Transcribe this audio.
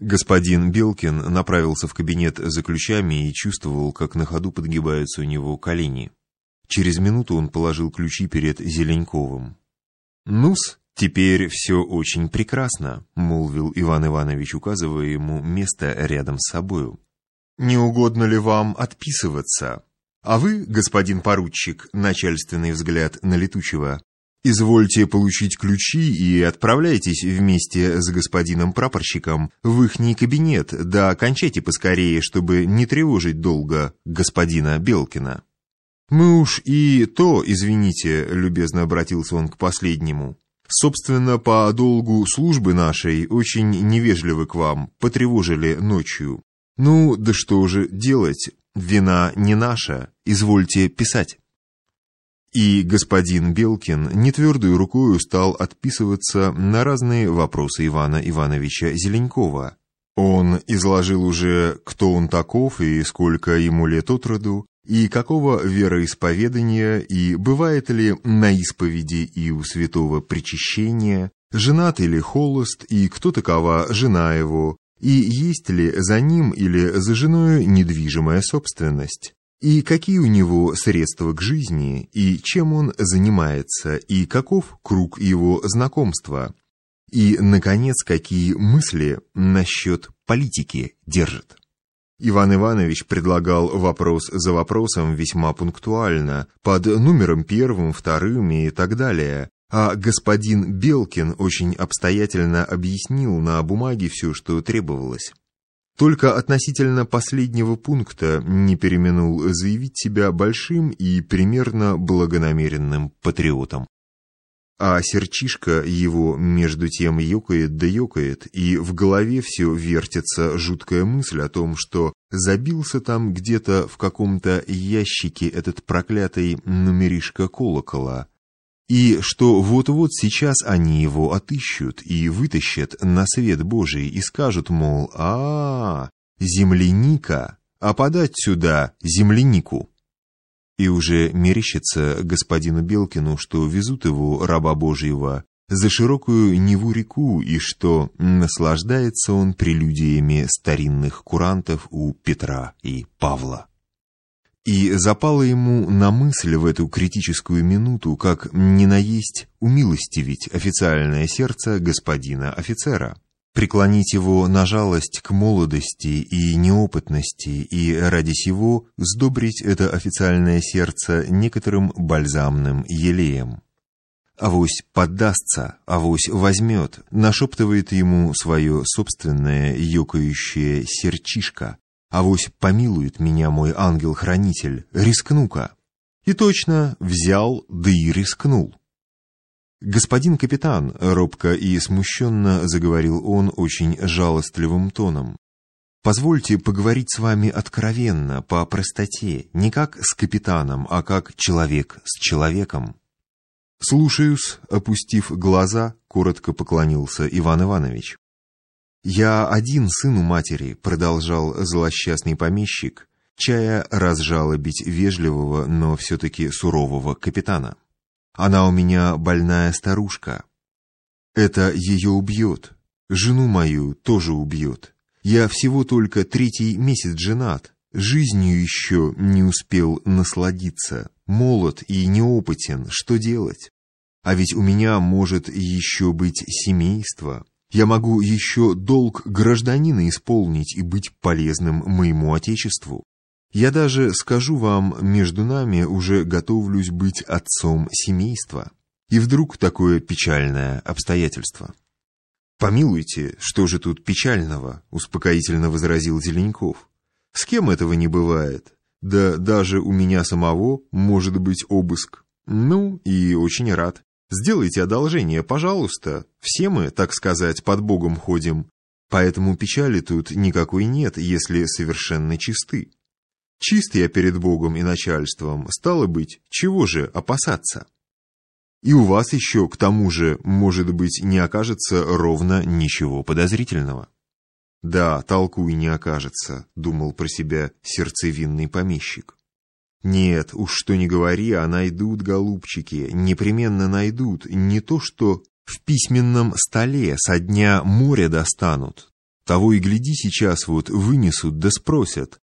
Господин Белкин направился в кабинет за ключами и чувствовал, как на ходу подгибаются у него колени. Через минуту он положил ключи перед Зеленьковым. «Ну-с, теперь все очень прекрасно», — молвил Иван Иванович, указывая ему место рядом с собою. «Не угодно ли вам отписываться? А вы, господин поручик, начальственный взгляд на летучего, Извольте получить ключи и отправляйтесь вместе с господином прапорщиком в ихний кабинет, да кончайте поскорее, чтобы не тревожить долго господина Белкина. Мы уж и то, извините, любезно обратился он к последнему. Собственно, по долгу службы нашей очень невежливы к вам, потревожили ночью. Ну, да что же делать, вина не наша, извольте писать. И господин Белкин нетвердой рукою стал отписываться на разные вопросы Ивана Ивановича Зеленькова. Он изложил уже, кто он таков и сколько ему лет от роду, и какого вероисповедания, и бывает ли на исповеди и у святого причащения, женат или холост, и кто такова жена его, и есть ли за ним или за женой недвижимая собственность и какие у него средства к жизни, и чем он занимается, и каков круг его знакомства, и, наконец, какие мысли насчет политики держит. Иван Иванович предлагал вопрос за вопросом весьма пунктуально, под номером первым, вторым и так далее, а господин Белкин очень обстоятельно объяснил на бумаге все, что требовалось. Только относительно последнего пункта не переминул заявить себя большим и примерно благонамеренным патриотом. А серчишка его между тем ёкает да ёкает, и в голове все вертится жуткая мысль о том, что забился там где-то в каком-то ящике этот проклятый номеришка колокола, и что вот-вот сейчас они его отыщут и вытащат на свет Божий и скажут, мол, а, -а, -а земляника, а подать сюда землянику. И уже мерещится господину Белкину, что везут его, раба Божьего, за широкую Неву-реку, и что наслаждается он прелюдиями старинных курантов у Петра и Павла. И запало ему на мысль в эту критическую минуту, как не наесть умилостивить официальное сердце господина офицера, преклонить его на жалость к молодости и неопытности и ради сего сдобрить это официальное сердце некоторым бальзамным елеем. Авось поддастся, авось возьмет, нашептывает ему свое собственное ёкающее серчишко, Авось помилует меня мой ангел-хранитель, рискну-ка. И точно взял, да и рискнул. «Господин капитан», — робко и смущенно заговорил он очень жалостливым тоном, «позвольте поговорить с вами откровенно, по простоте, не как с капитаном, а как человек с человеком». «Слушаюсь», — опустив глаза, коротко поклонился Иван Иванович. «Я один сын у матери», — продолжал злосчастный помещик, чая разжалобить вежливого, но все-таки сурового капитана. «Она у меня больная старушка. Это ее убьет. Жену мою тоже убьет. Я всего только третий месяц женат, жизнью еще не успел насладиться, молод и неопытен, что делать? А ведь у меня может еще быть семейство». Я могу еще долг гражданина исполнить и быть полезным моему Отечеству. Я даже, скажу вам, между нами уже готовлюсь быть отцом семейства. И вдруг такое печальное обстоятельство. «Помилуйте, что же тут печального?» — успокоительно возразил Зеленьков. «С кем этого не бывает? Да даже у меня самого может быть обыск. Ну, и очень рад. Сделайте одолжение, пожалуйста. Все мы, так сказать, под Богом ходим. Поэтому печали тут никакой нет, если совершенно чисты. Чист я перед Богом и начальством, стало быть, чего же опасаться? И у вас еще, к тому же, может быть, не окажется ровно ничего подозрительного. Да, толку и не окажется, думал про себя сердцевинный помещик. Нет, уж что не говори, а найдут, голубчики, непременно найдут, не то что в письменном столе со дня моря достанут. Того и гляди, сейчас вот вынесут да спросят.